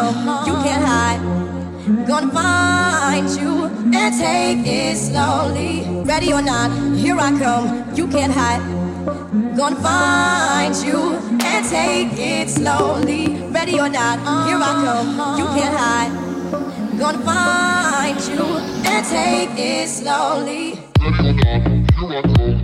You can't hide. Gonna find you and take it slowly. Ready or not, here I come. You can't hide. Gonna find you and take it slowly. Ready or not, here I come. You can't hide. Gonna find you and take it slowly. Ready or not, here I come.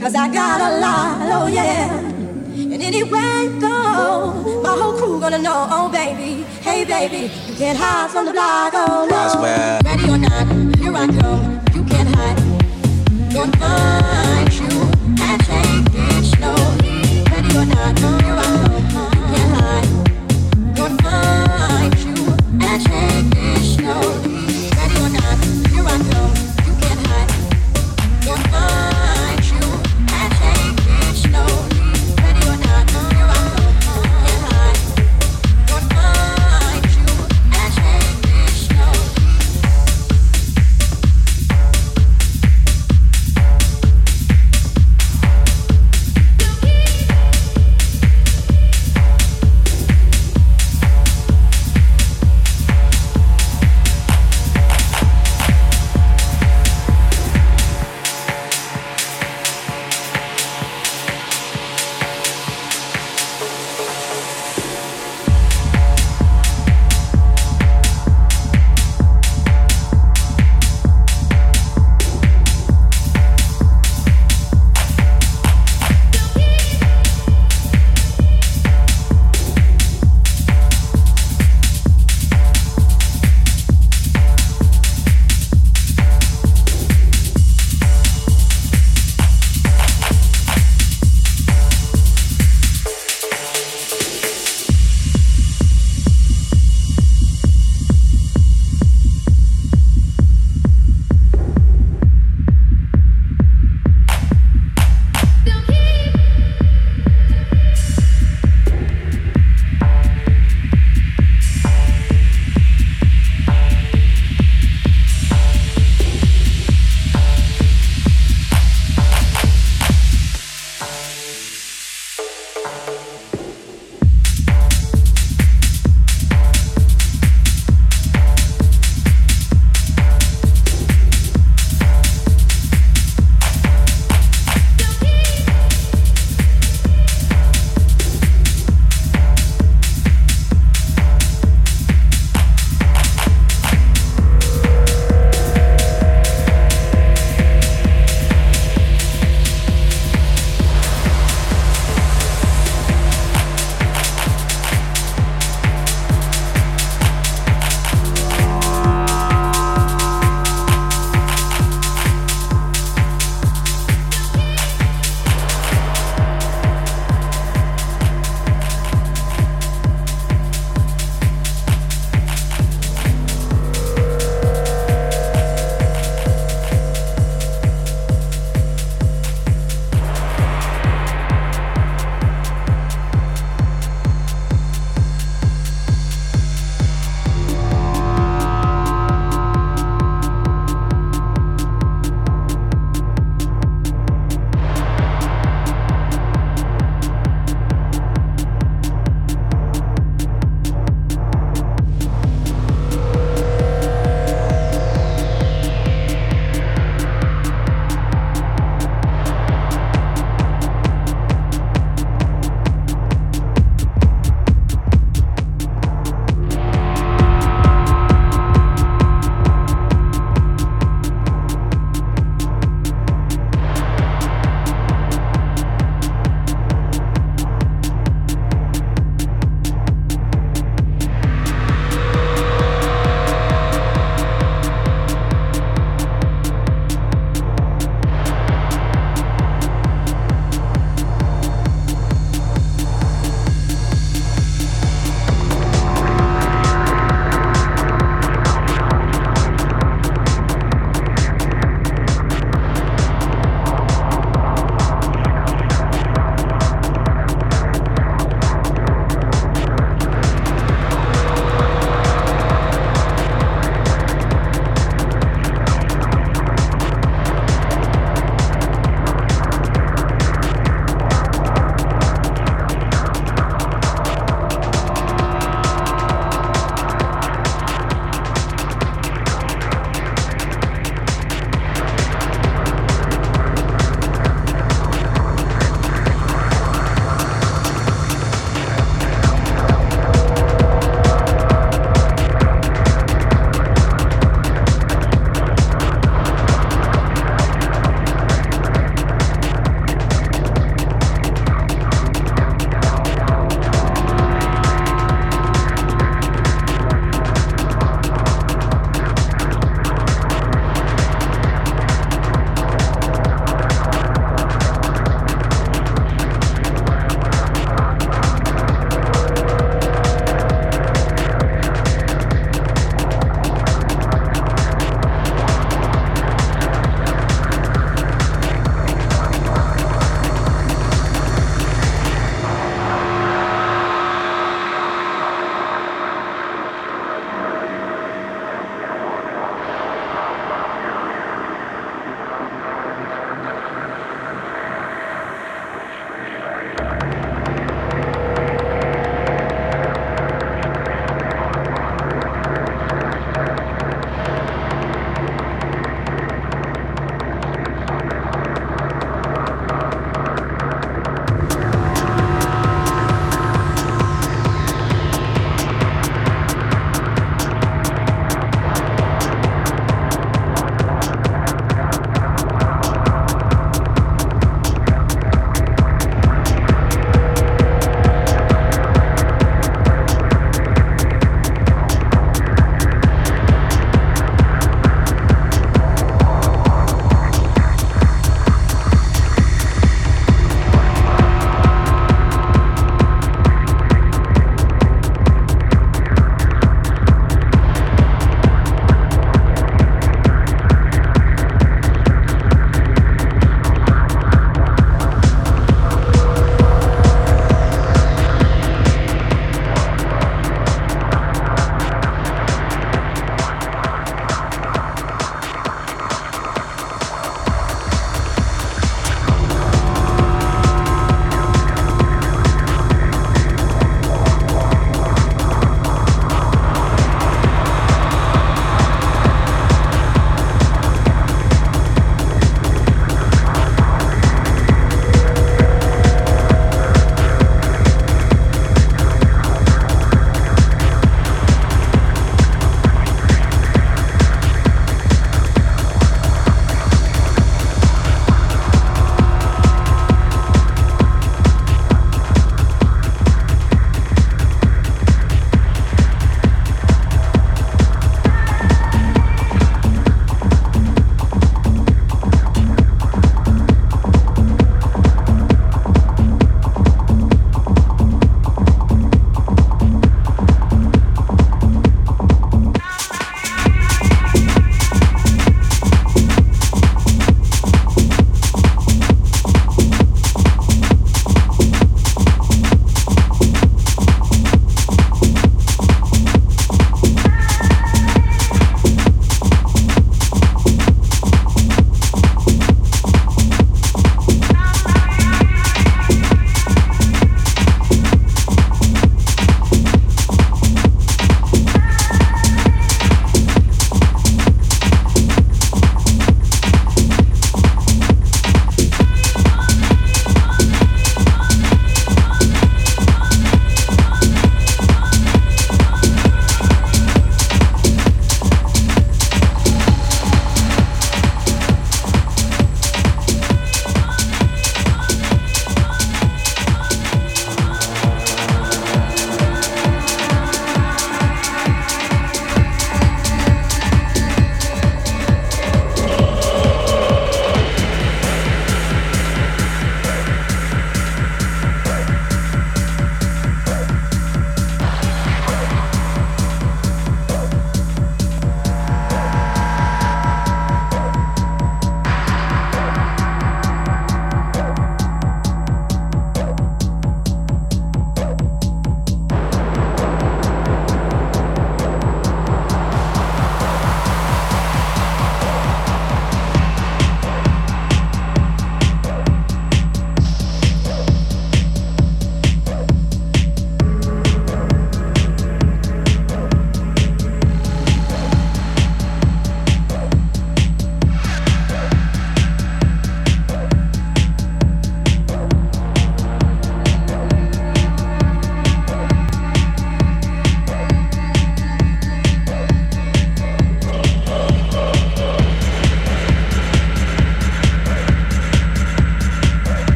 cause I got a lot, oh yeah. And anywhere you go, my whole crew gonna know, oh baby, hey baby, you can't hide from the block, oh no. Ready or not, here I come, you can't hide. You're find